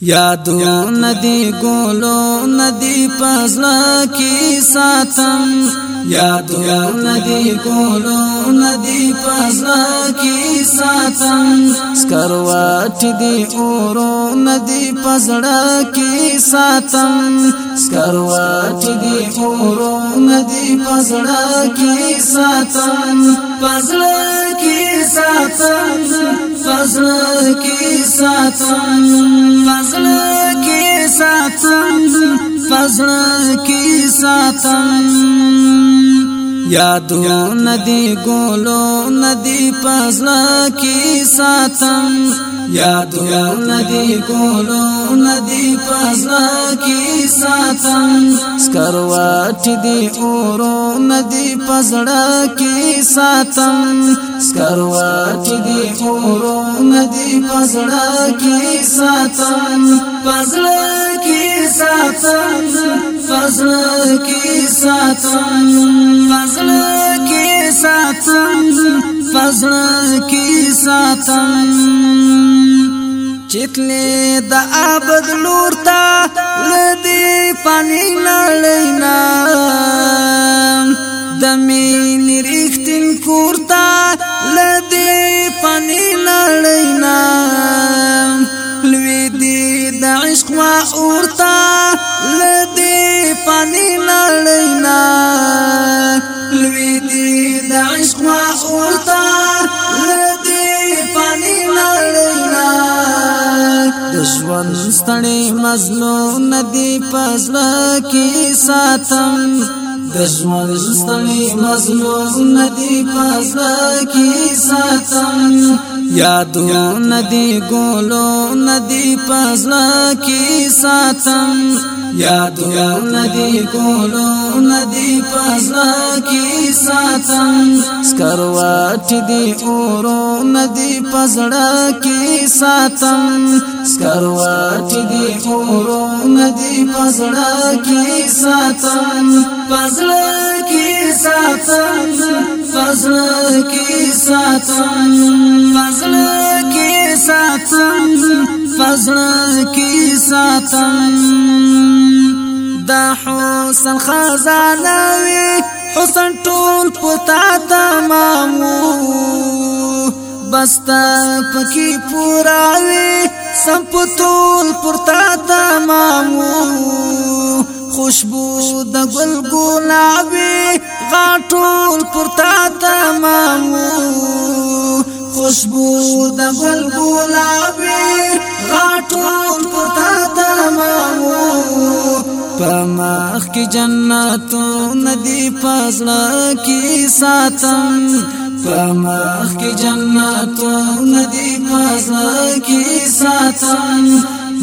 یادو ندی ګولو ندی پزلا کی ساتم یادو ندی ګولو ندی پزلا کی ساتم سکرواټ دی اورو ندی پزړه کی ساتم سکرواټ دی اورو ندی پزړه کی ساتم پزړه کی ساتم پزړه کی ساتم پزړه کې ساتم یادو ندی ګولو ندی پزلا کی ساتم یادو ندی کولو ندی پزلا کی ساتم سکرواټ دی اورو ندی پزړه کی ساتم سکرواټ دی اورو ندی پزړه کی ساتم پزړه کی ساتم پزړه کی ساتم پزړه کی پزړه کې ساتم چتلې د ابد لور تا لدی پانی نړینا د مين ریختن کورتا لدی پانی نړینا لوی دی د عشق وا اورتا لدی پانی فضلو ندی پزړه کې ساتم د ژوند ستړي مظلوم ندی پزړه کې ساتم یادو ندی ګولو ندی پزړه کې ساتم یاد ندی کولو ندی پزلا کی ساتن سکرواټ دی اورو ندی پزړه کی ساتن سکرواټ دی اورو ندی پزړه کی ساتن پزړه کی ساتن پزړه کی ساتن پزړه کی ساتن پزړه کی ساتن د حسن خزانه وي حسن ټول پتا تمامو بستا پکې پوراوي سم پتول پرتا تمامو خوشبو د ګل ګلابي غاټول پرتا تمامو خوشبو د ګل ګلابي په مخ کې جنتو ندی پاسړه کې ساتم په مخ کې جنتو ندی پاسړه کې ساتم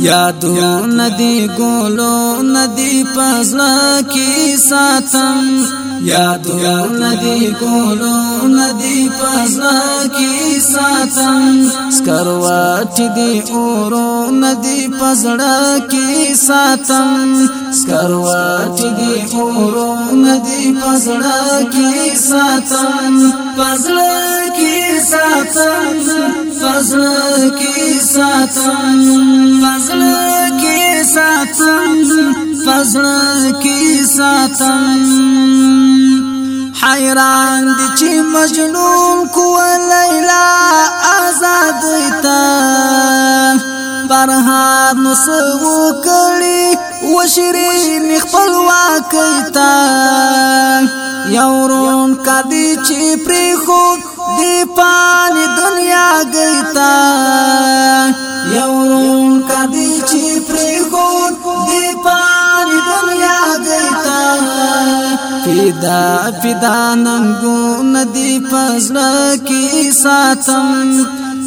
یادو ندی ګولو ندی پاسړه کې ساتم یادو ندی کولو ندی پزنا کی ساتن سکروات دی اورو ندی پزنا کی ساتن سکروات دی اورو ندی پزنا کی ساتن پزنا کی ساتن پزنا کی ساتن پزنا کی ساتن پزړه کې ساتم حیران دي چې مجنون کو لیلا آزاد تا پرها نو سو کړي وشرین خپل واکیتا یورون کدی چې پری خو دی پانی دنیا گیتا یورون فدا فدا ننګو ندی پزړه کی ساتم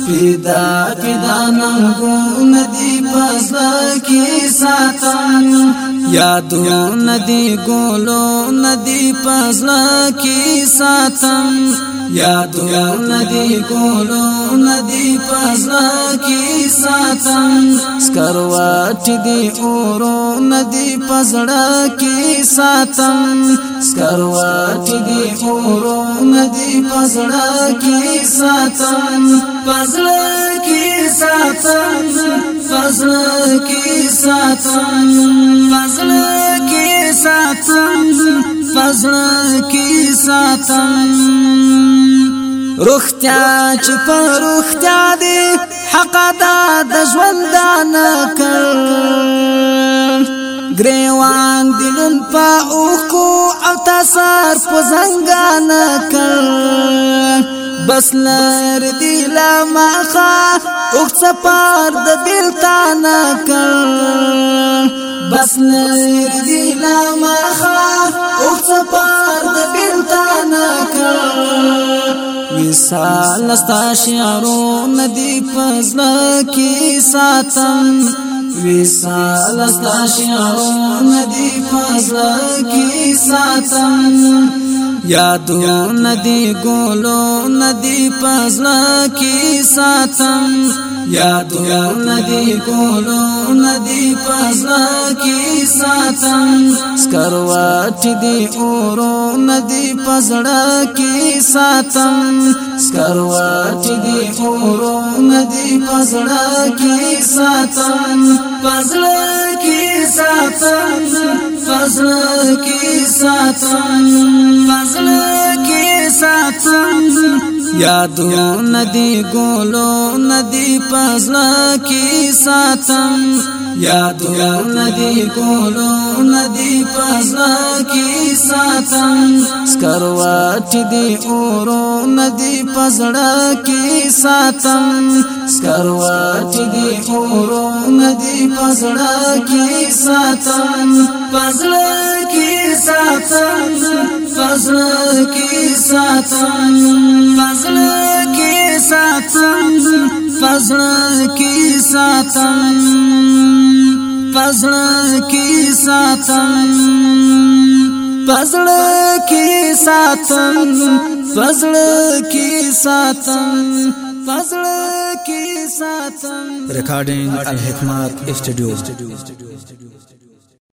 فدا فدا ننګو ندی پزړه کی ساتم یادو ندی ګولو ندی پزلا کی ساتم یادو ندی ګولو ندی پزلا کی ساتم سکرواټ دی اورو ندی پزړه کی ساتم سکرواټ دی اورو ندی پزړه کی ساتم پزړه کی ساتم فضل کی ساتم فضل کی ساتم فضل کی ساتم روختیا چې پر روختیا دی حق ادا د ژوند نه کړ گریوان دلون پا اوکو او تاسار پو زنگانا کر بس لر دی لا مخا اوخ سپار د دل تا نه کړ بس لر دی لا مخا اوخ سپار د دل تا نه کړ مثال استا شعرو ندی فضل کی ساتم وصال استا شعرو ندی فضل کی ساتم یادو ندی ګولو ندی پزلا کی ساتم یادو ندی ګولو ندی پزلا کی ساتم سکرواټ دی اورو ندی پزړه کی ساتم سکرواټ دی پزړه کې ساتم پزړه کې ساتم پزړه کې ساتم پزړه کې ساتم یادو ندی ګولو ندی پزلا کی ساتم یادو ندی ګولو ندی پزلا کی ساتم سکرواټ دی اورو ندی پزړه کی ساتم سکرواټ دی اورو ندی پزړه کی ساتم پزړه کی ساتم پزړه کی ساتم فضل کې ساتم فضل کې ساتم فضل کې ساتم فضل کې ساتم فضل کې ساتم فضل کې ساتم ریکارډینګ الحکمت اسټوډیو